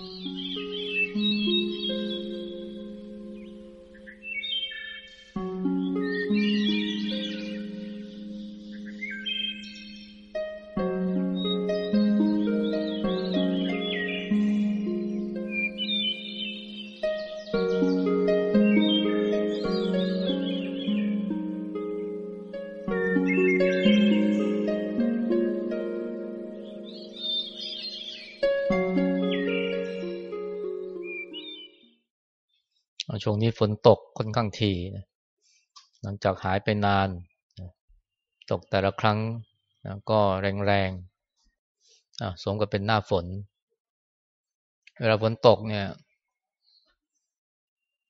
ช่ว นี้ฝนตกค่อนข้างทีนะหลังจากหายไปนานนะตกแต่ละครั้งนะก็แรงๆสมกับเป็นหน้าฝน เวลาฝนตกเนี่ย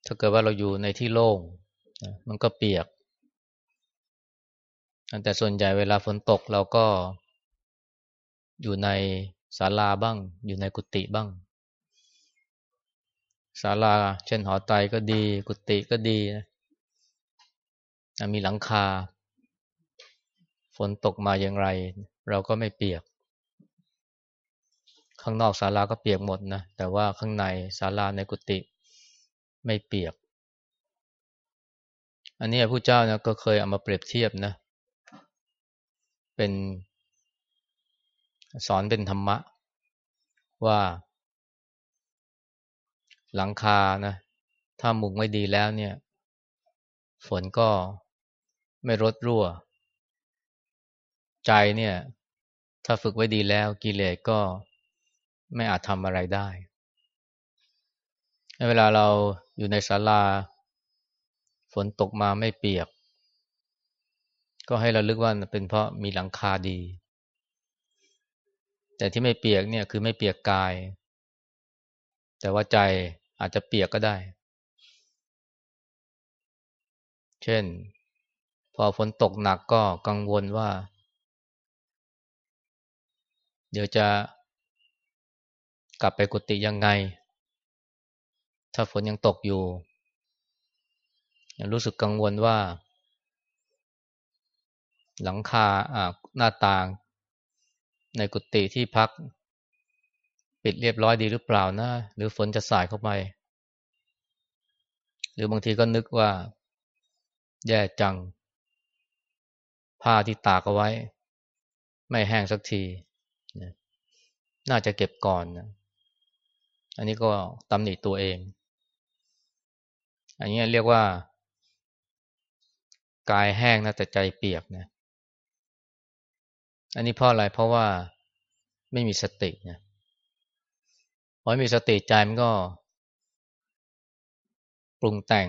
ถ้าเกิดว่าเราอยู่ในที่โล่งนะมันก็เปียก แต่ส่วนใหญ่เวลาฝนตกเราก็อยู่ในศาลาบ้าง อยู่ในกุฏิบ้าง ศาลา เช่นหอไตก็ดี กุฏิก็ดีนะมีหลังคา ฝนตกมาอย่างไร เราก็ไม่เปียก ข้างนอกศาลาก็เปียกหมดนะแต่ว่าข้างในศาลาในกุฏิไม่เปียก อันนี้พระเจ้านะก็เคยเอามาเปรียบเทียบนะ เป็นสอนเป็นธรรมะว่า หลังคานะถ้ามุงไม่ดีแล้วเนี่ย ฝนก็ไม่รดรั่ว ใจเนี่ย ถ้าฝึกไว้ดีแล้วกิเลสก็ไม่อาจทำอะไรได้ เวลาเราอยู่ในศาลา ฝนตกมาไม่เปียก ก็ให้เราลึกว่าเป็นเพราะมีหลังคาดี แต่ที่ไม่เปียกเนี่ยคือไม่เปียกกาย แต่ว่าใจ อาจจะเปียกก็ได้ เช่น พอฝนตกหนักก็กังวลว่า เดี๋ยวจะกลับไปกุฏิยังไง ถ้าฝนยังตกอยู่รู้สึกกังวลว่า หลังคาหน้าต่าง ในกุฏิที่พัก ปิดเรียบร้อยดีหรือเปล่านะ หรือฝนจะสายเข้าไป หรือบางทีก็นึกว่า แย่จัง ผ้าที่ตากเอาไว้ ไม่แห้งสักที น่าจะเก็บก่อนนะอันนี้ก็ตำหนิตัวเอง อันนี้เรียกว่า กายแห้งนะแต่ใจเปียกนะ อันนี้เพราะอะไรเพราะว่าไม่มีสตินะ พอมีสติใจมันก็ ปรุงแต่ง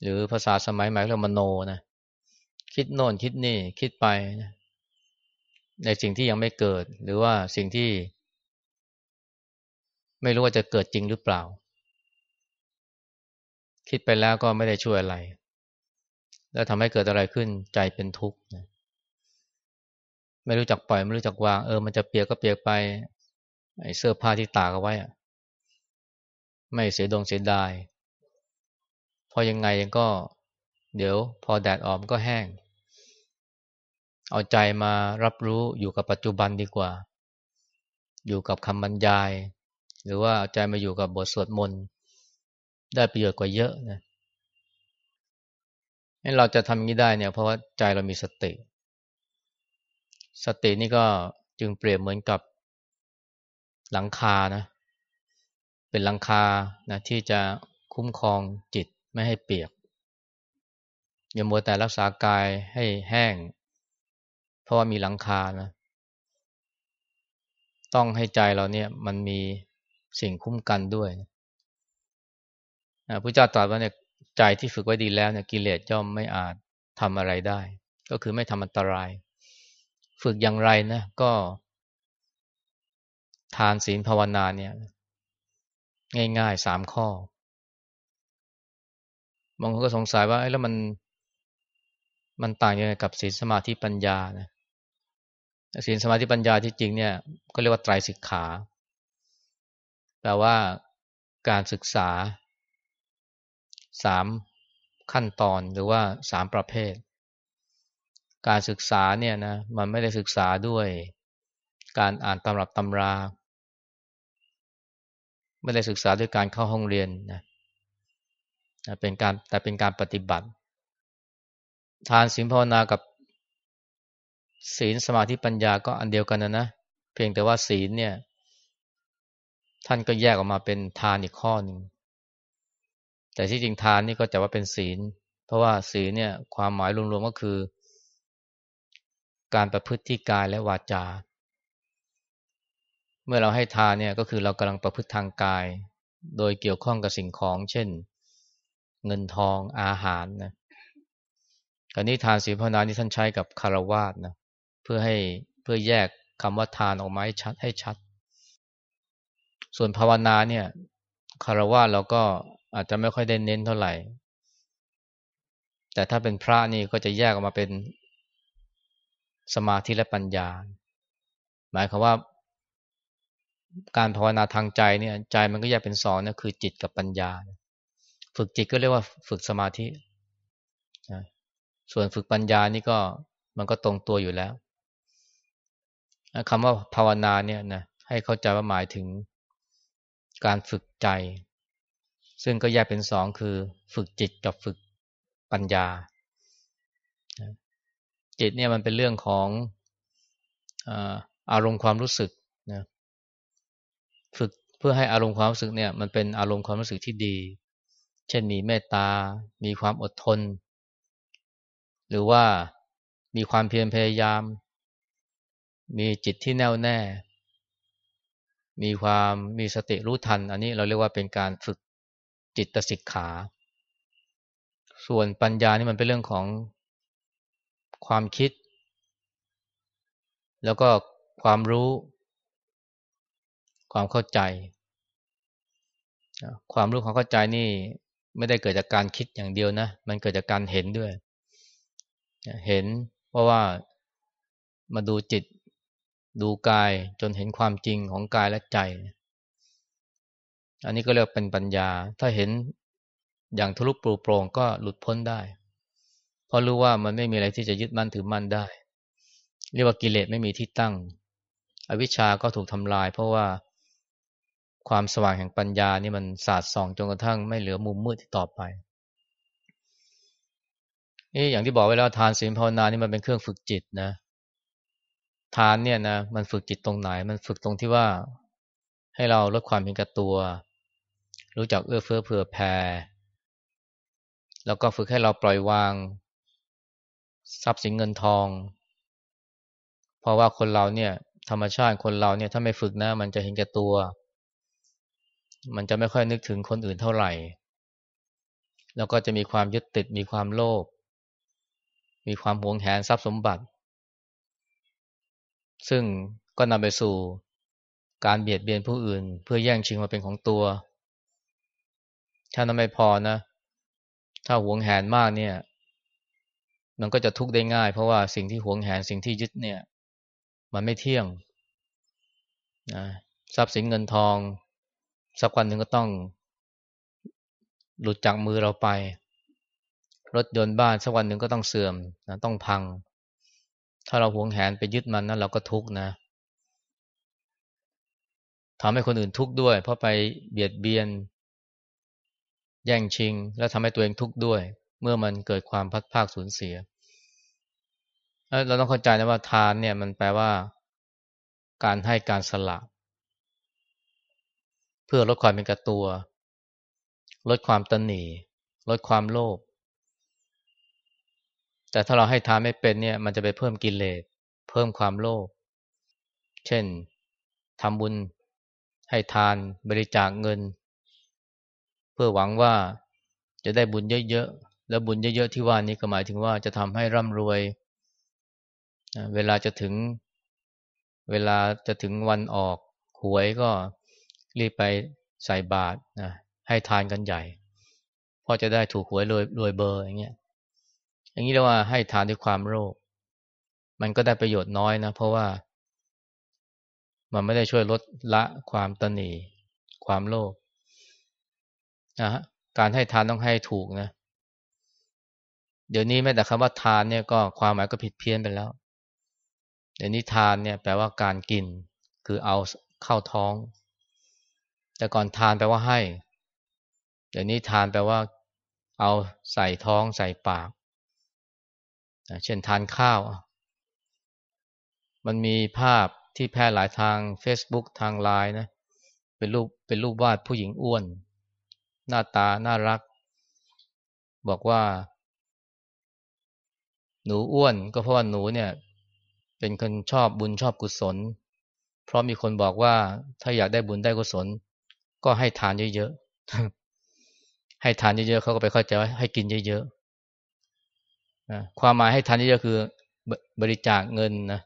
หรือภาษาสมัยใหม่เรียกมโนนะคิดโน่นคิดนี่คิดไปนะในสิ่งที่ยังไม่เกิด หรือว่าสิ่งที่ ไม่รู้ว่าจะเกิดจริงหรือเปล่า คิดไปแล้วก็ไม่ได้ช่วยอะไร แล้วทำให้เกิดอะไรขึ้นใจเป็นทุกข์นะไม่รู้จักปล่อย ไม่รู้จักวางเออมันจะเปียกก็เปียกไป ไอ้เสื้อผ้าที่ตากเอาไว้อะไม่เสียดงเสียดายพอยังไงยังก็ เดี๋ยวพอแดดออกมันก็แห้ง เอาใจมารับรู้อยู่กับปัจจุบันดีกว่า อยู่กับคำบรรยาย หรือว่าเอาใจมาอยู่กับบทสวดมนต์ได้ประโยชน์กว่าเยอะนะให้เราจะทำงนี้ได้เนี่ย เพราะว่าใจเรามีสติ สตินี่ก็จึงเปรียบเหมือนกับ หลังคานะเป็นหลังคานะที่จะคุ้มครองจิตไม่ให้เปียกอย่ามัวแต่รักษากายให้แห้ง เพราะว่ามีหลังคานะ ต้องให้ใจเราเนี่ยมันมีสิ่งคุ้มกันด้วยนะพระเจ้าตรัสว่าเนี่ยใจที่ฝึกไว้ดีแล้วเนี่ยกิเลสย่อมไม่อาจทำอะไรได้ ก็คือไม่ทำอันตราย ฝึกอย่างไรนะก็ ทานศีลภาวนาเนี่ย ง่ายๆสามข้อบางคนก็สงสัยว่าแล้วมันมันต่างยังไงกับศีลสมาธิปัญญานะศีลสมาธิปัญญาที่จริงเนี่ย ก็เรียกว่าไตรสิกขาแปลว่าการศึกษาสามขั้นตอนหรือว่าสามประเภท การศึกษาเนี่ยนะมันไม่ได้ศึกษาด้วยการอ่านตำรับตำรา ไม่ได้ศึกษาด้วยการเข้าห้องเรียนนะเป็นการแต่เป็นการปฏิบัติ ทานศีลภาวนากับศีลสมาธิปัญญาก็อันเดียวกันนะนะเพียงแต่ว่าศีลเนี่ย ท่านก็แยกออกมาเป็นทานอีกข้อหนึ่งแต่ที่จริงทานนี่ก็จะว่าเป็นศีล เพราะว่าศีลเนี่ย ความหมายรวมๆก็คือ การประพฤติที่กายและวาจา เมื่อเราให้ทานเนี่ยก็คือเรากำลังประพฤติทางกาย โดยเกี่ยวข้องกับสิ่งของ เช่น เงินทองอาหารนะการนี้ทานศีลภาวนานี่ท่านใช้กับคารวาสนะเพื่อให้เพื่อแยกคำว่าทานออกมาให้ชัดให้ชัด ส่วนภาวนาเนี่ยคารวะเราก็อาจจะไม่ค่อยได้เน้นเท่าไหร่ แต่ถ้าเป็นพระนี่ก็จะแยกออกมาเป็นสมาธิและปัญญา หมายความว่า การภาวนาทางใจเนี่ยใจมันก็แยกเป็นสองนะคือจิตกับปัญญา ฝึกจิตก็เรียกว่าฝึกสมาธิส่วนฝึกปัญญานี่ก็มันก็ตรงตัวอยู่แล้วคำว่าภาวนาเนี่ยนะให้เข้าใจว่าหมายถึงการฝึกใจ ซึ่งก็แยกเป็นสองคือ ฝึกจิตกับฝึกปัญญา จิตเนี่ยมันเป็นเรื่องของอารมณ์ความรู้สึกนะ พื่อให้อารมณ์ความรู้สึกเนี่ยมันเป็นอารมณ์ความรู้สึกที่ดี เช่นมีเมตตา มีความอดทน หรือว่ามีความเพียรพยายาม มีจิตที่แน่วแน่ มีความมีสติรู้ทัน อันนี้เราเรียกว่าเป็นการฝึกจิตสิกขา ส่วนปัญญานี่มันเป็นเรื่องของความคิด แล้วก็ความรู้ ความเข้าใจ ความรู้ความเข้าใจนี่ไม่ได้เกิดจากการคิดอย่างเดียวนะ มันเกิดจากการเห็นด้วย เห็นเพราะว่ามาดูจิตดูกายจนเห็นความจริงของกายและใจ อันนี้ก็เรียกเป็นปัญญา ถ้าเห็นอย่างทะลุปรูโปร่งก็หลุดพ้นได้ เพราะรู้ว่ามันไม่มีอะไรที่จะยึดมั่นถือมั่นได้ เรียกว่ากิเลสไม่มีที่ตั้ง อวิชชาก็ถูกทำลาย เพราะว่า ความสว่างแห่งปัญญานี่มันสาดส่องจนกระทั่งไม่เหลือมุมมืดที่ต่อไปนี่อย่างที่บอกไว้แล้วทานศีลภาวนานี่มันเป็นเครื่องฝึกจิตนะ ทานเนี่ยนะมันฝึกจิตตรงไหน มันฝึกตรงที่ว่า ให้เราลดความเป็นกระตัว รู้จักเอื้อเฟื้อเผื่อแผ่แล้วก็ฝึกให้เราปล่อยวาง ทรัพย์สินเงินทอง เพราะว่าคนเราเนี่ย ธรรมชาติคนเราเนี่ย ถ้าไม่ฝึกนะ มันจะเห็นแก่ตัว มันจะไม่ค่อยนึกถึงคนอื่นเท่าไหร่ แล้วก็จะมีความยึดติดมีความโลภมีความหวงแหนทรัพย์สมบัติ ซึ่งก็นำไปสู่การเบียดเบียนผู้อื่น เพื่อแย่งชิงมาเป็นของตัว ถ้านั้นไม่พอนะ ถ้าหวงแหนมากเนี่ย มันก็จะทุกข์ได้ง่าย เพราะว่าสิ่งที่หวงแหนสิ่งที่ยึดเนี่ย มันไม่เที่ยงนะทรัพย์สินเงินทอง สักวันหนึ่งก็ต้อง หลุดจากมือเราไป รถยนต์บ้านสักวันหนึ่งก็ต้องเสื่อมนะต้องพัง ถ้าเราหวงแหนไปยึดมันนั้นเราก็ทุกข์นะทำให้คนอื่นทุกข์ด้วย เพราะไปเบียดเบียน แย่งชิง แล้วทำให้ตัวเองทุกข์ด้วย เมื่อมันเกิดความพัดภาคสูญเสีย เราต้องเข้าใจนะว่าทานเนี่ยมันแปลว่า การให้การสละ พื่อลดความเป็นกระตัว ลดความตนหนีลดความโลภแต่ถ้าเราให้ทานไม่เป็นเนี่ย มันจะไปเพิ่มกิเลสเพิ่มความโลภเช่นทำบุญให้ทานบริจาคเงิน เพื่อหวังว่าจะได้บุญเยอะๆแล้วบุญเยอะๆที่ว่านี้ก็หมายถึงว่าจะทำให้ร่ำรวย เวลาจะถึง เวลาจะถึงวันออกหวยก็ รีบไปใส่บาตรนะให้ทานกันใหญ่พราะจะได้ถูกหวยรวยรวยเบอร์อย่างเงี้ยอย่างนี้เรียกว่าให้ทานด้วยความโลภมันก็ได้ประโยชน์น้อยนะ เพราะว่า มันไม่ได้ช่วยลดละความตนีความโลภนะฮะการให้ทานต้องให้ถูกนะ เดี๋ยวนี้แม้แต่คำว่าทานเนี่ยก็ความหมายก็ผิดเพี้ยนไปแล้ว เดี๋ยวนี้ทานเนี่ยแปลว่าการกิน คือเอาเข้าท้อง แต่ก่อนทานแปลว่าให้ เดี๋ยวนี้ทานแปลว่า เอาใส่ท้องใส่ปาก เช่นทานข้าว มันมีภาพที่แพร่หลายทาง Facebook ทางไลน์นะ เป็นรูปเป็นรูปวาดผู้หญิงอ้วน หน้าตาน่ารัก บอกว่า หนูอ้วน ก็เพราะว่าหนูเนี่ย เป็นคนชอบบุญชอบกุศล เพราะมีคนบอกว่าถ้าอยากได้บุญได้กุศล ก็ให้ทานเยอะๆให้ทานเยอะๆเขาก็ไปเข้าใจว่าให้กินเยอะๆความหมายให้ทานเยอะๆคือบริจาคเงินนะ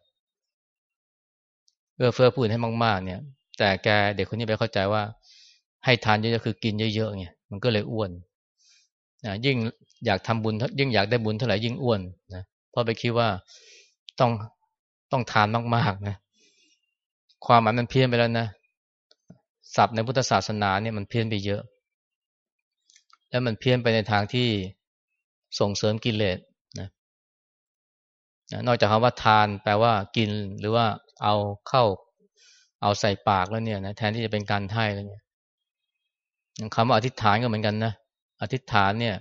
เอื้อเฟื้อผู้อื่นให้มากๆ เนี่ย แต่แกเด็กคนนี้ไปเข้าใจว่า ให้ทานเยอะๆคือกินเยอะๆไงมันก็เลยอ้วนยิ่งอยากทำบุญยิ่งอยากได้บุญเท่าไหร่ยิ่งอ้วนนะเพราะไปคิดว่าต้องต้องทานมากๆนะความหมายมันเพี้ยนไปแล้วนะ ศัพท์ในพุทธศาสนาเนี่ยมันเพี้ยนไปเยอะ แล้วมันเพี้ยนไปในทางที่ส่งเสริมกิเลสนะนอกจากคำว่าทานแปลว่ากินหรือว่าเอาเข้าเอาใส่ปากแล้วเนี่ยนะแทนที่จะเป็นการให้แล้วเนี่ยคำว่าอธิษฐานก็เหมือนกันนะอธิษฐานเนี่ย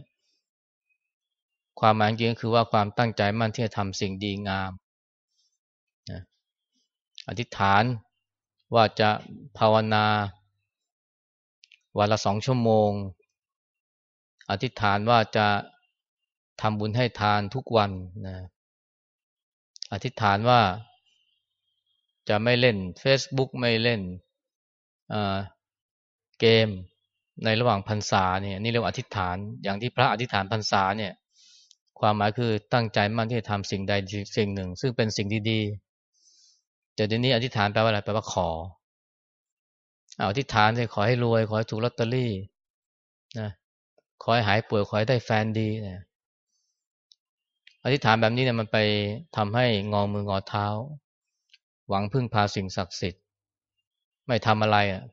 ความหมายจริงก็คือว่าความตั้งใจมั่นที่จะทำสิ่งดีงามนะอธิษฐานว่าจะภาวนา วันละสองชั่วโมง อธิษฐานว่าจะทำบุญให้ทานทุกวันนะอธิษฐานว่าจะไม่เล่น Facebook ไม่เล่นเกมในระหว่างพรรษาเนี่ยนี่เรียกว่าอธิษฐาน อย่างที่พระอธิษฐานพรรษาเนี่ย ความหมายคือตั้งใจมั่นที่จะทำสิ่งใดสิ่งหนึ่ง ซึ่งเป็นสิ่งดีๆแต่เดี๋ยวนี้อธิษฐานแปลว่าอะไรแปลว่าขอ เอาอธิษฐานเลยขอให้รวย ขอให้ถูกลอตเตอรี่นะขอให้หายป่วยขอให้ได้แฟนดีนะอธิษฐานแบบนี้เนี่ยมันไปทำให้งอมืองอเท้า หวังพึ่งพาสิ่งศักดิ์สิทธิ์ ไม่ทำอะไรอะ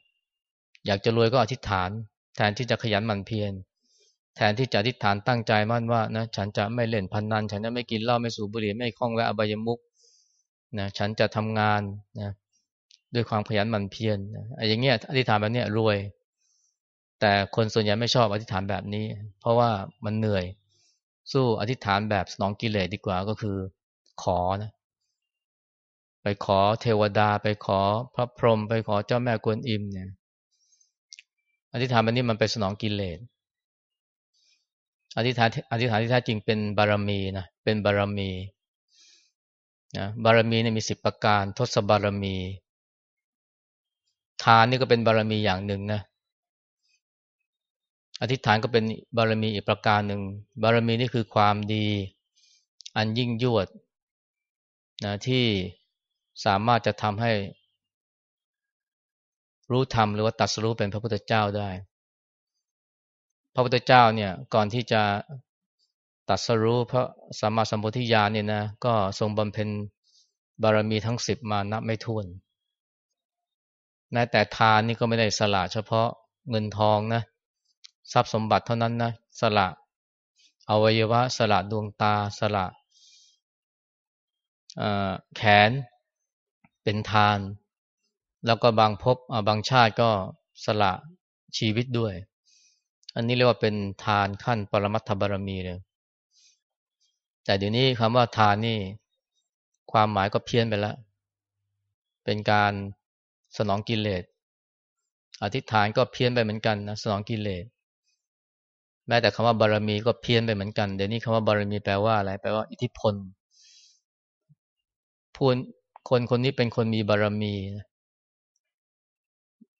อยากจะรวยก็อธิษฐาน แทนที่จะขยันหมั่นเพียรแทนที่จะอธิษฐานตั้งใจมั่นว่านะฉันจะไม่เล่นพันนัน ฉันจะไม่กินเหล้าไม่สูบบุหรี่ไม่คล้องแวะอบายมุกนะฉันจะทำงานนะ ด้วยความขยันหมั่นเพียรไอ้อย่างเงี้ยอธิษฐานแบบเนี้ยรวย แต่คนส่วนใหญ่ไม่ชอบอธิษฐานแบบนี้ เพราะว่ามันเหนื่อย สู้อธิษฐานแบบสนองกิเลสดีกว่าก็คือขอนะไปขอเทวดา ไปขอพระพรหมไปขอเจ้าแม่กวนอิมเนี่ยอธิษฐานแบบนี้มันไปสนองกิเลสอธิษฐานอธิษฐานที่แท้จริงเป็นบารมีนะเป็นบารมีนะบารมีเนี่ยมีสิบประการ ทศบารมี ทานนี่ก็เป็นบารมีอย่างหนึ่งนะ อธิษฐานก็เป็นบารมีอีกประการหนึ่ง บารมีนี่คือความดี อันยิ่งยวดนะที่สามารถจะทำให้ รู้ธรรมหรือว่าตัดสรู้เป็นพระพุทธเจ้าได้ พระพุทธเจ้าเนี่ยก่อนที่จะตัดสรู้พระสัมมาสัมพุทธิญาณเนี่ยนะก็ทรงบำเพ็ญบารมีทั้งสิบมานับไม่ถ้วน แม้แต่ทานนี่ก็ไม่ได้สละเฉพาะเงินทองนะทรัพย์สมบัติเท่านั้นนะสละอวัยวะ สละดวงตาสละแขนเป็นทาน แล้วก็บางพบบางชาติก็สละชีวิตด้วย อันนี้เรียกว่าเป็นทานขั้นปรมัตถบารมีเลยแต่เดี๋ยวนี้คำว่าทานนี่ ความหมายก็เพี้ยนไปแล้ว เป็นการ สนองกิเลสอธิษฐานก็เพี้ยนไปเหมือนกันนะสนองกิเลสแม้แต่คำว่าบารมีก็เพี้ยนไปเหมือนกันเดี๋ยวนี้คำว่าบารมีแปลว่าอะไรแปลว่าอิทธิพลพูนคนคนนี้เป็นคนมีบารมีนะ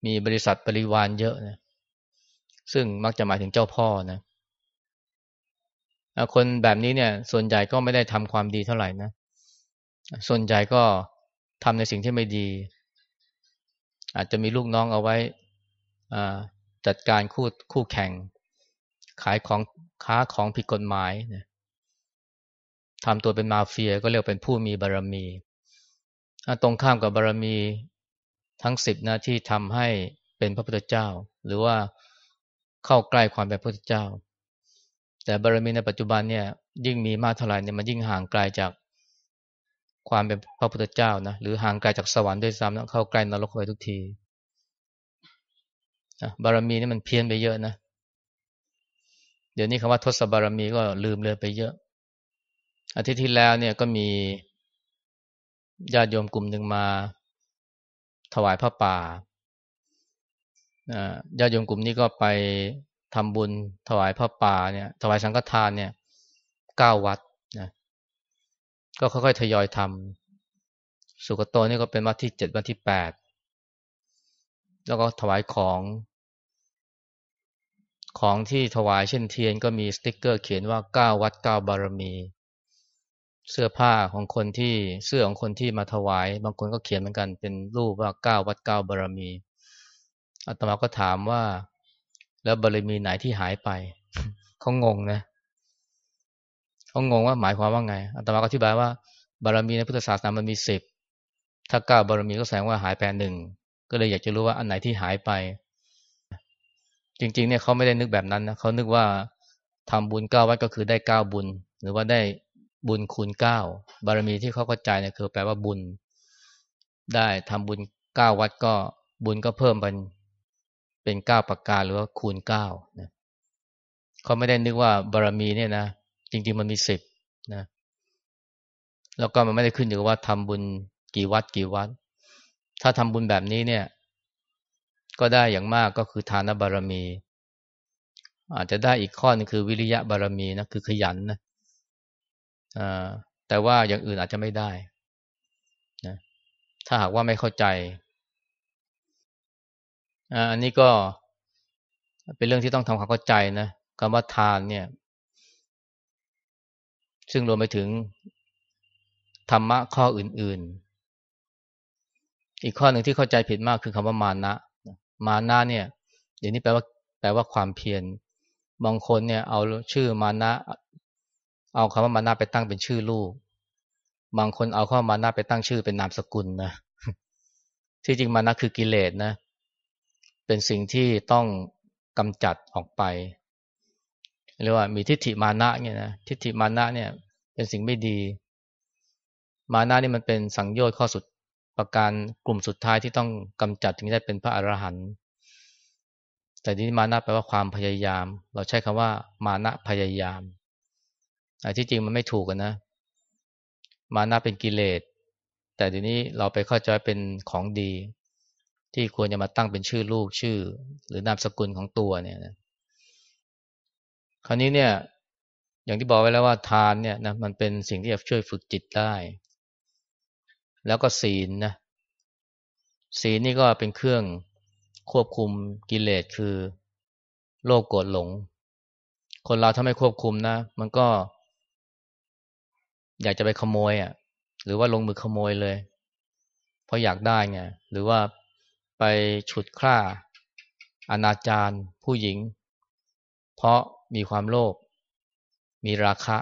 มีบริษัทบริวารเยอะนะซึ่งมักจะหมายถึงเจ้าพ่อนะคนแบบนี้เนี่ย ส่วนใหญ่ก็ไม่ได้ทำความดีเท่าไหร่นะ ส่วนใหญ่ก็ทำในสิ่งที่ไม่ดี อาจจะมีลูกน้องเอาไว้จัดการคู่คู่แข่ง ขายของค้าของผิดกฎหมายนะทำตัวเป็นมาเฟียก็เรียกเป็นผู้มีบารรมี ตรงข้ามกับบารรมีทั้งสิบนะที่ทำให้เป็นพระพุทธเจ้า หรือว่าเข้าใกล้ความเป็นพระพุทธเจ้า แต่บารมีในปัจจุบันเนี่ยยิ่งมีมากเท่าไหร่เนี่ยมันยิ่งห่างไกลจาก ความเป็นพระพุทธเจ้านะหรือห่างไกลจากสวรรค์ด้วยซ้ำนะเข้าใกล้นรกเลยทุกทีบารมีนี่มันเพี้ยนไปเยอะนะเดี๋ยวนี้คำว่าทศบารมีก็ลืมเลยไปเยอะ อาทิตย์ที่แล้วเนี่ยก็มีญาติโยมกลุ่มหนึ่งมา ถวายพระป่าญาติโยมกลุ่มนี้ก็ไปทำบุญถวายพระป่าเนี่ย ถวายสังฆทานเนี่ยเก้าวัด ก็ค่อยๆทยอยทำสุกโตนี่ก็เป็นวัดที่เจ็ดวัดที่แปดแล้วก็ถวายของ ของที่ถวายเช่นเทียนก็มีสติกเกอร์เขียนว่าเก้าวัดเก้าบารมี เสื้อผ้าของคนที่เสื้อของคนที่มาถวาย บางคนก็เขียนเหมือนกัน เป็นรูปว่าเก้าวัดเก้าบารมีอาตมาก็ถามว่า แล้วบารมีไหนที่หายไปเขางงนะ เขางงว่าหมายความว่าไงอาตมาก็อธิบายว่า บารมีในพุทธศาสนามันมีสิบถ้าเก้าบารมีก็แสดงว่าหายไปหนึ่งก็เลยอยากจะรู้ว่าอันไหนที่หายไป จริง ๆ เนี่ยเขาไม่ได้นึกแบบนั้นนะเขานึกว่าทำบุญเก้าวัดก็คือได้เก้าบุญ หรือว่าได้บุญคูณเก้าบารมีที่เขาเข้าใจเนี่ยคือแปลว่าบุญ ได้ทำบุญเก้าวัดก็บุญก็เพิ่มเป็นเป็นเก้าประการหรือว่าคูณเก้านะเขาไม่ได้นึกว่าบารมีเนี่ยนะ จริงๆมันมีสิบนะแล้วก็มันไม่ได้ขึ้นอยู่กับว่าทำบุญกี่วัดกี่วัด ถ้าทำบุญแบบนี้เนี่ย ก็ได้อย่างมากก็คือทานบารมี อาจจะได้อีกข้อนึงคือวิริยะบารมีนะคือขยันนะแต่ว่าอย่างอื่นอาจจะไม่ได้นะถ้าหากว่าไม่เข้าใจอันนี้ก็เป็นเรื่องที่ต้องทำความเข้าใจนะคำว่าทานเนี่ย ซึ่งรวมไปถึงธรรมะข้ออื่น ๆ อีกข้อหนึ่งที่เข้าใจผิดมากคือคำว่ามานะ มานะเนี่ยเดี๋ยวนี้แปลว่าแปลว่าความเพียรบางคนเนี่ยเอาชื่อมานะ เอาคำว่ามานะไปตั้งเป็นชื่อลูก บางคนเอาคำว่ามานะไปตั้งชื่อเป็นนามสกุลนะที่จริงมานะคือกิเลสนะ เป็นสิ่งที่ต้องกำจัดออกไป เรียกว่ามีทิฏฐิมานะเนี่ยนะทิฏฐิมานะเนี่ย เป็นสิ่งไม่ดี มานะนี่มันเป็นสังโยชน์ข้อสุดประการกลุ่มสุดท้ายที่ต้องกำจัดถึงได้เป็นพระอรหันต์แต่ที่มานะแปลว่าความพยายาม เราใช้คำว่า มานะพยายามแต่ที่จริงมันไม่ถูกกันนะ มานะเป็นกิเลสแต่ทีนี้เราไปเข้าใจเป็นของดี ที่ควรจะมาตั้งเป็นชื่อลูกชื่อ หรือนามสกุลของตัวเนี่ยนะ คราวนี้เนี่ย อย่างที่บอกไว้แล้วว่าทานเนี่ยนะมันเป็นสิ่งที่จะช่วยฝึกจิตได้ แล้วก็ศีลนะศีลนี่ก็เป็นเครื่องควบคุมกิเลสคือโลภโกรธหลง คนเราถ้าไม่ควบคุมนะ มันก็ อยากจะไปขโมยอะ หรือว่าลงมือขโมยเลย เพราะอยากได้ไงหรือว่าไปฉุดฆ่าอนาจารผู้หญิง เพราะ มีความโลภมีราคะ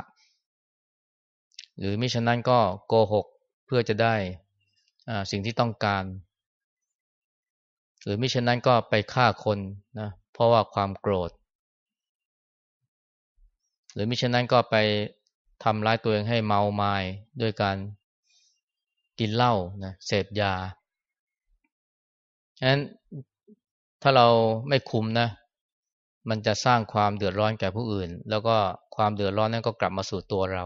หรือมิฉะนั้นก็โกหกเพื่อจะได้สิ่งที่ต้องการ หรือมิฉะนั้นก็ไปฆ่าคนนะเพราะว่าความโกรธ หรือมิฉะนั้นก็ไปทำร้ายตัวเองให้เมาไมา้ด้วยการกินเหล้านะเสพยาฉะนั้นถ้าเราไม่คุมนะ มันจะสร้างความเดือดร้อนแก่ผู้อื่น แล้วก็ความเดือดร้อนนั้นก็กลับมาสู่ตัวเรา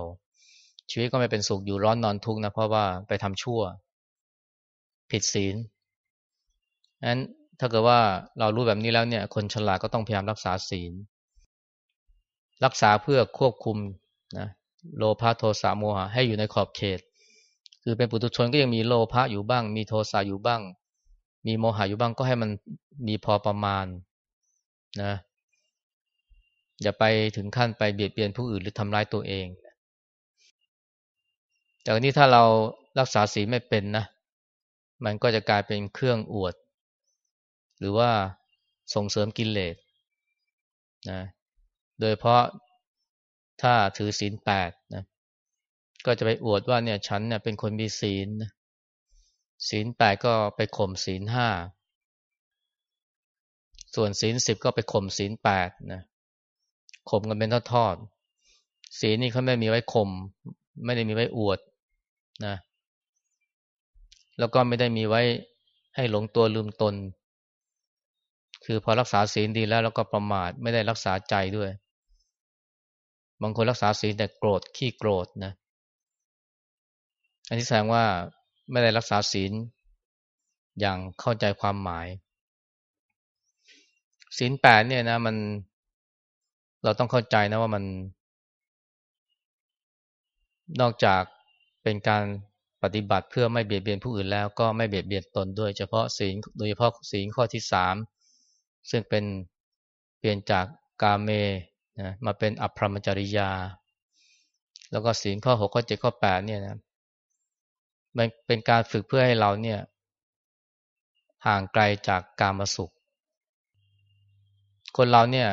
ชีวิตก็ไม่เป็นสุขอยู่ร้อนนอนทุกข์นะเพราะว่าไปทำชั่ว ผิดศีลนั้นถ้าเกิดว่าเรารู้แบบนี้แล้วเนี่ย คนฉลาดก็ต้องพยายามรักษาศีล รักษาเพื่อควบคุมนะโลภะโทสะโมหะให้อยู่ในขอบเขต คือเป็นปุถุชนก็ยังมีโลภะอยู่บ้าง มีโทสะอยู่บ้าง มีโมหะอยู่บ้างก็ให้มันมีพอประมาณนะ อย่าไปถึงขั้นไปเบียดเบียนผู้อื่นหรือทำร้ายตัวเองแต่นี้ถ้าเรารักษาศีลไม่เป็นนะ มันก็จะกลายเป็นเครื่องอวด หรือว่าส่งเสริมกิเลสนะโดยเพราะถ้าถือศีลแปดนะก็จะไปอวดว่าเนี่ยฉันเนี่ยเป็นคนมีศีลศีลแปดก็ไปข่มศีลห้าส่วนศีลสิบก็ไปข่มศีลแปดนะ ข่มกันเป็นทอดๆศีลนี่เขาไม่มีไว้ข่มไม่ได้มีไว้อวดนะแล้วก็ไม่ได้มีไว้ให้หลงตัวลืมตน คือพอรักษาศีลดีแล้วแล้วก็ประมาทไม่ได้รักษาใจด้วย บางคนรักษาศีลแต่โกรธขี้โกรธนะ อันนี้แสดงว่าไม่ได้รักษาศีลอย่างเข้าใจความหมายศีลแปดเนี่ยนะมัน เราต้องเข้าใจนะว่ามัน นอกจากเป็นการปฏิบัติเพื่อไม่เบียดเบียนผู้อื่นแล้วก็ไม่เบียดเบียนตนด้วยเฉพาะศีลโดยเฉพาะศีลข้อที่สามซึ่งเป็นเปลี่ยนจากกาเมนะมาเป็นอภรมจริยา แล้วก็ศีลข้อหกข้อเจ็ดข้อแปดเนี่ยนะมันเป็นการฝึกเพื่อให้เราเนี่ย ห่างไกลจากกามสุข คนเราเนี่ย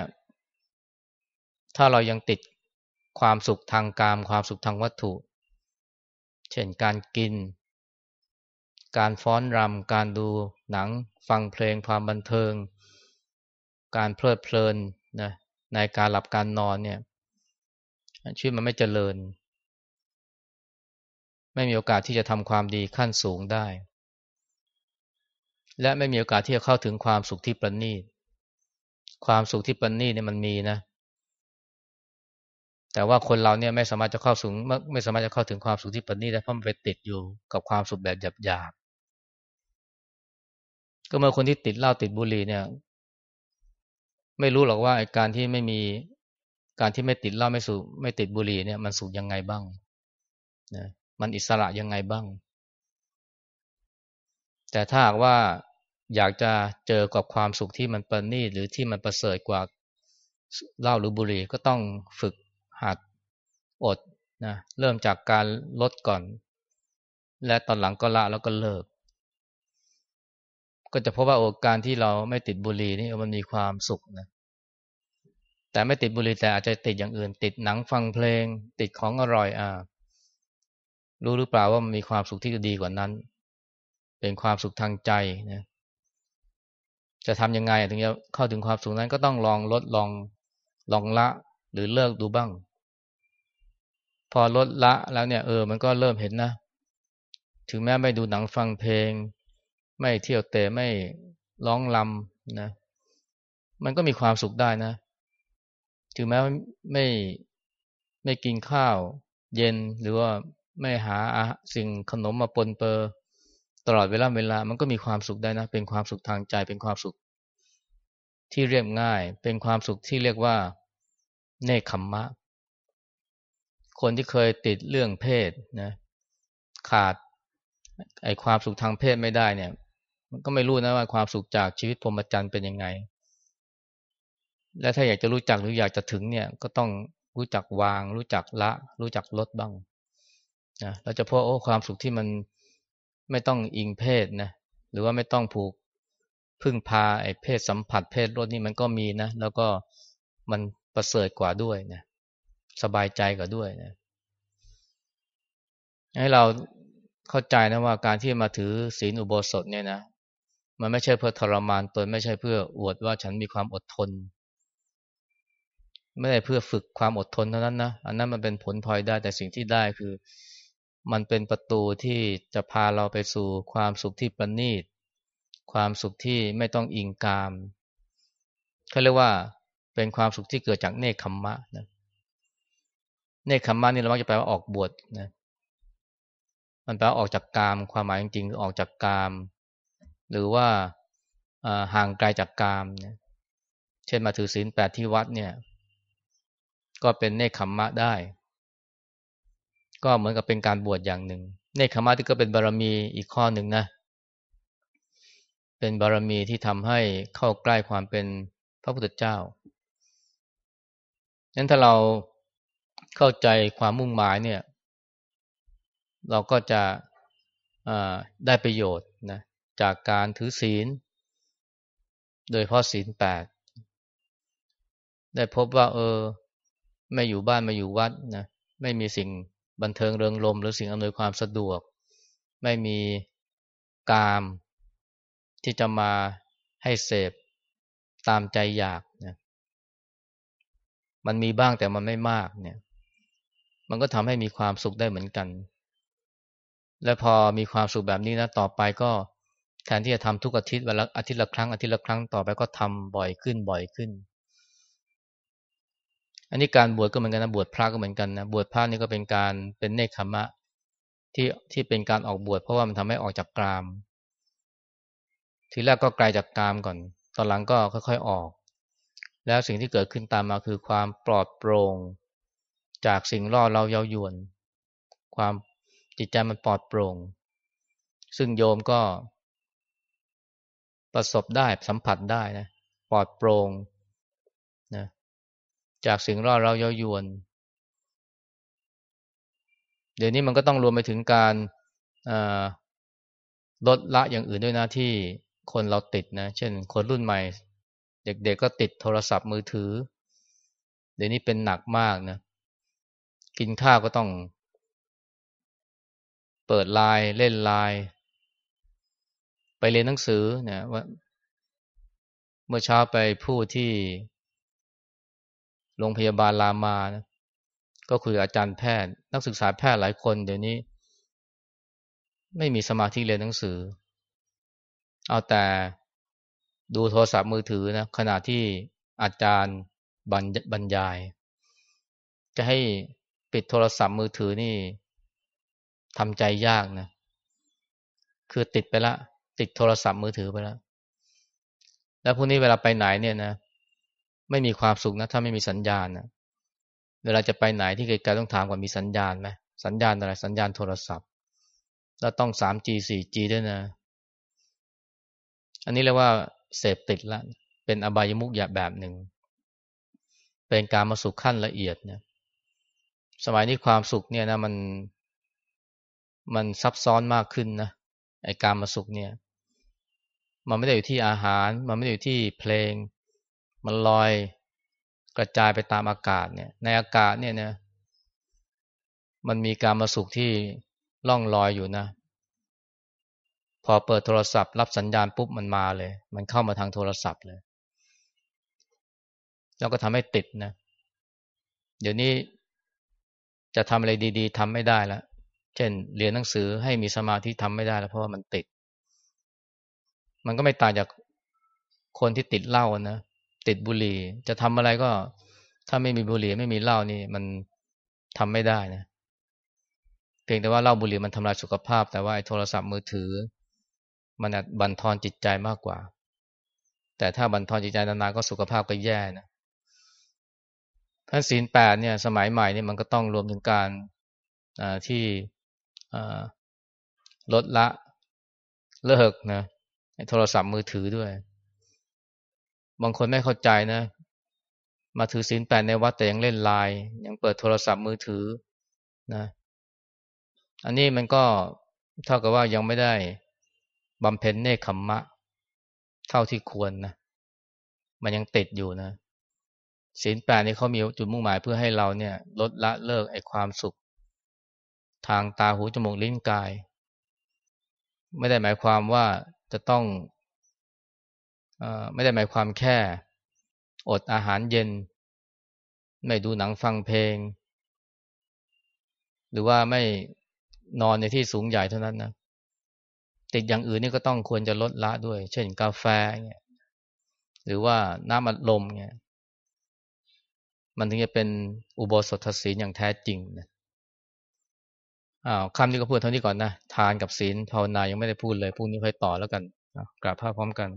ถ้าเรายังติดความสุขทางกาม ความสุขทางวัตถุ เช่นการกิน การฟ้อนรำการดูหนัง ฟังเพลงความบันเทิง การเพลิดเพลินนะในการหลับการนอนเนี่ยชีวิตมันไม่เจริญ ไม่มีโอกาสที่จะทำความดีขั้นสูงได้ และไม่มีโอกาสที่จะเข้าถึงความสุขที่ประณีตความสุขที่ประณีตเนี่ยมันมีนะ แต่ว่าคนเราเนี่ยไม่สามารถจะเข้าถึงไม่สามารถจะเข้าถึงความสุขที่ประณีตได้เพราะมันไปติดอยู่กับความสุขแบบหยาบๆก็เมื่อคนที่ติดเหล้าติดบุหรี่เนี่ย ไม่รู้หรอกว่าการที่ไม่มีการที่ไม่ติดเหล้าไม่สูบไม่ติดบุหรี่เนี่ยมันสุขยังไงบ้างนะมันอิสระยังไงบ้าง แต่ถ้าหากว่าอยากจะเจอกับความสุขที่มันประณีตหรือที่มันประเสริฐกว่าเหล้าหรือบุหรี่ก็ต้องฝึก หัดอดนะเริ่มจากการลดก่อน และตอนหลังก็ละแล้วก็เลิก ก็จะพบว่าโอการที่เราไม่ติดบุหรี่นี่มันมีความสุขนะแต่ไม่ติดบุหรี่แต่อาจจะติดอย่างอื่น ติดหนังฟังเพลง ติดของอร่อยอ่ารู้หรือเปล่าว่ามันมีความสุขที่ดีกว่านั้น เป็นความสุขทางใจนะจะทำยังไงถึงจะเข้าถึงความสุขนั้นก็ต้องลองลดลองลองละหรือเลิกดูบ้าง พอลดละแล้วเนี่ยเออมันก็เริ่มเห็นนะ ถึงแม้ไม่ดูหนังฟังเพลง ไม่เที่ยวเตะไม่ร้องลำนะ มันก็มีความสุขได้นะ ถึงแม้ไม่ไม่กินข้าวเย็นหรือว่าไม่หาสิ่งขนมมาปนเปื้อตลอดเวลาเวลามันก็มีความสุขได้นะ เป็นความสุขทางใจเป็นความสุข ที่เรียบง่าย เป็นความสุขที่เรียกว่าเนคขมมะ คนที่เคยติดเรื่องเพศนะขาดไอความสุขทางเพศไม่ได้เนี่ย มันก็ไม่รู้นะว่าความสุขจากชีวิตพรหมจรรย์เป็นยังไง และถ้าอยากจะรู้จักหรืออยากจะถึงเนี่ย ก็ต้องรู้จักวาง รู้จักละ รู้จักลดบ้างนะเราจะพบโอ้ความสุขที่มันไม่ต้องอิงเพศนะหรือว่าไม่ต้องผูกพึ่งพาไอเพศสัมผัสเพศรสนี่มันก็มีนะแล้วก็มันประเสริฐกว่าด้วยนะ สบายใจกว่าด้วยนะให้เราเข้าใจนะว่าการที่มาถือศีลอุโบสถเนี่ยนะ มันไม่ใช่เพื่อทรมานตนไม่ใช่เพื่ออวดว่าฉันมีความอดทน ไม่ได้เพื่อฝึกความอดทนเท่านั้นนะ อันนั้นมันเป็นผลพลอยได้แต่สิ่งที่ได้คือ มันเป็นประตูที่จะพาเราไปสู่ความสุขที่ประณีต ความสุขที่ไม่ต้องอิงกามเขาเรียกว่าเป็นความสุขที่เกิดจากเนคขมมะนะ เนคขมมะนี่เรามักจะแปลว่าออกบวชนะมันแปลว่าออกจากกามความหมายจริงๆคือออกจากกาม หรือว่าห่างไกลจากกามเนี่ยเช่นมาถือศีลแปดที่วัดเนี่ย ก็เป็นเนคขมมะได้ ก็เหมือนกับเป็นการบวชอย่างหนึ่ง เนคขมาที่ก็เป็นบารมีอีกข้อหนึ่งนะเป็นบารมีที่ทำให้เข้าใกล้ความเป็นพระพุทธเจ้านั้นถ้าเรา เข้าใจความมุ่งหมายเนี่ย เราก็จะได้ประโยชน์นะจากการถือศีล โดยเพราะศีลแปดได้พบว่า เออ ไม่อยู่บ้านมาอยู่วัดนะไม่มีสิ่งบันเทิงเริงรมหรือสิ่งอำนวยความสะดวก ไม่มีกามที่จะมาให้เสพตามใจอยากนะมันมีบ้างแต่มันไม่มากเนี่ย มันก็ทำให้มีความสุขได้เหมือนกัน และพอมีความสุขแบบนี้นะต่อไปก็แทนที่จะทำทุกอาทิตย์วันละอาทิตย์ละครั้งอาทิตย์ละครั้งต่อไปก็ทำบ่อยขึ้นบ่อยขึ้น อันนี้การบวชก็เหมือนกันนะบวชพระก็เหมือนกันนะบวชพระนี่ก็เป็นการเป็นเนคขมะที่ที่เป็นการออกบวชเพราะว่ามันทำให้ออกจากกราม ทีแรกก็ไกลจากกรามก่อน ตอนหลังก็ค่อยๆออก แล้วสิ่งที่เกิดขึ้นตามมาคือความปลอดโปร่ง จากสิ่งล่อเราเย้ายวน ความจิตใจมันปลอดโปร่ง ซึ่งโยมก็ ประสบได้สัมผัสได้นะปลอดโปร่งนะจากสิ่งล่อเราเย้ายวน เดี๋ยวนี้มันก็ต้องรวมไปถึงการลดละอย่างอื่นด้วยนะที่คนเราติดนะ เช่น คนรุ่นใหม่ เด็กๆก็ติดโทรศัพท์มือถือ เดี๋ยวนี้เป็นหนักมากนะ กินข้าวก็ต้อง เปิดไลน์เล่นไลน์ไปเรียนหนังสือเนี่ยว่า เมื่อเช้าไปพูดที่โรงพยาบาลรามานะก็คุยกับอาจารย์แพทย์ นักศึกษาแพทย์หลายคน เดี๋ยวนี้ ไม่มีสมาธิเรียนหนังสือ เอาแต่ดูโทรศัพท์มือถือนะขณะที่อาจารย์บรรบรรยาย จะให้ ปิดโทรศัพท์มือถือนี่ทำใจยากนะ คือติดไปละ ติดโทรศัพท์มือถือไปแล้ว แล้วพวกนี้เวลาไปไหนเนี่ยนะ ไม่มีความสุขนะ ถ้าไม่มีสัญญาณนะเวลาจะไปไหนที่ไกลๆต้องถามก่อนมีสัญญาณไหมสัญญาณอะไร สัญญาณโทรศัพท์ แล้วต้อง 3G 4G ด้วยนะ อันนี้เรียกว่าเสพติดละ เป็นอบายมุกอย่าแบบหนึ่ง เป็นการมาสุขขั้นละเอียดเนี่ย สมัยนี้ความสุขเนี่ยนะมันมันซับซ้อนมากขึ้นนะไอการมาสุขเนี่ย มันไม่ได้อยู่ที่อาหาร มันไม่ได้อยู่ที่เพลง มันลอยกระจายไปตามอากาศเนี่ย ในอากาศเนี่ยนะมันมีการมาสุขที่ล่องลอยอยู่นะ พอเปิดโทรศัพท์รับสัญญาณปุ๊บมันมาเลย มันเข้ามาทางโทรศัพท์เลย แล้วก็ทำให้ติดนะ เดี๋ยวนี้ จะทำอะไรดี ๆทำไม่ได้แล้วเช่น เรียนหนังสือให้มีสมาธิทำไม่ได้แล้วเพราะว่ามันติด มันก็ไม่ต่างจากคนที่ติดเหล้านะติดบุหรี่ จะทำอะไรก็ ถ้าไม่มีบุหรี่ไม่มีเหล้านี่มันทำไม่ได้นะเพียงแต่ว่าเหล้าบุหรี่มันทำลายสุขภาพ แต่ว่าโทรศัพท์มือถือ มันบันทอนจิตใจมากกว่า แต่ถ้าบันทอนจิตใจนานๆก็สุขภาพก็แย่นะ ท่านศีลแปดเนี่ยสมัยใหม่นี่มันก็ต้องรวมถึงการที่ลดละเลิกนะโทรศัพท์มือถือด้วย บางคนไม่เข้าใจนะ มาถือศีลแปดในวัดแต่ยังเล่นไลน์ยังเปิดโทรศัพท์มือถือนะอันนี้มันก็เท่ากับว่ายังไม่ได้บำเพ็ญเนคขมมะ เท่าที่ควรนะ มันยังติดอยู่นะ ศีลแปดนี่เขามีจุดมุ่งหมายเพื่อให้เราเนี่ยลดละเลิกไอ้ความสุข ทางตาหูจมูกลิ้นกาย ไม่ได้หมายความว่าจะต้องไม่ได้หมายความแค่ อดอาหารเย็น ไม่ดูหนังฟังเพลง หรือว่าไม่นอนในที่สูงใหญ่เท่านั้นนะติดอย่างอื่นนี่ก็ต้องควรจะลดละด้วย เช่นกาแฟเนี่ยหรือว่าน้ำอัดลมเนี่ย มันถึงจะเป็นอุโบสถศีลอย่างแท้จริงนะอ้าวคำนี้ก็พูดเท่านี้ก่อนนะ ทานกับศีลภาวนายังไม่ได้พูดเลยพรุ่งนี้ค่อยต่อแล้วกันกราบพระพร้อมกัน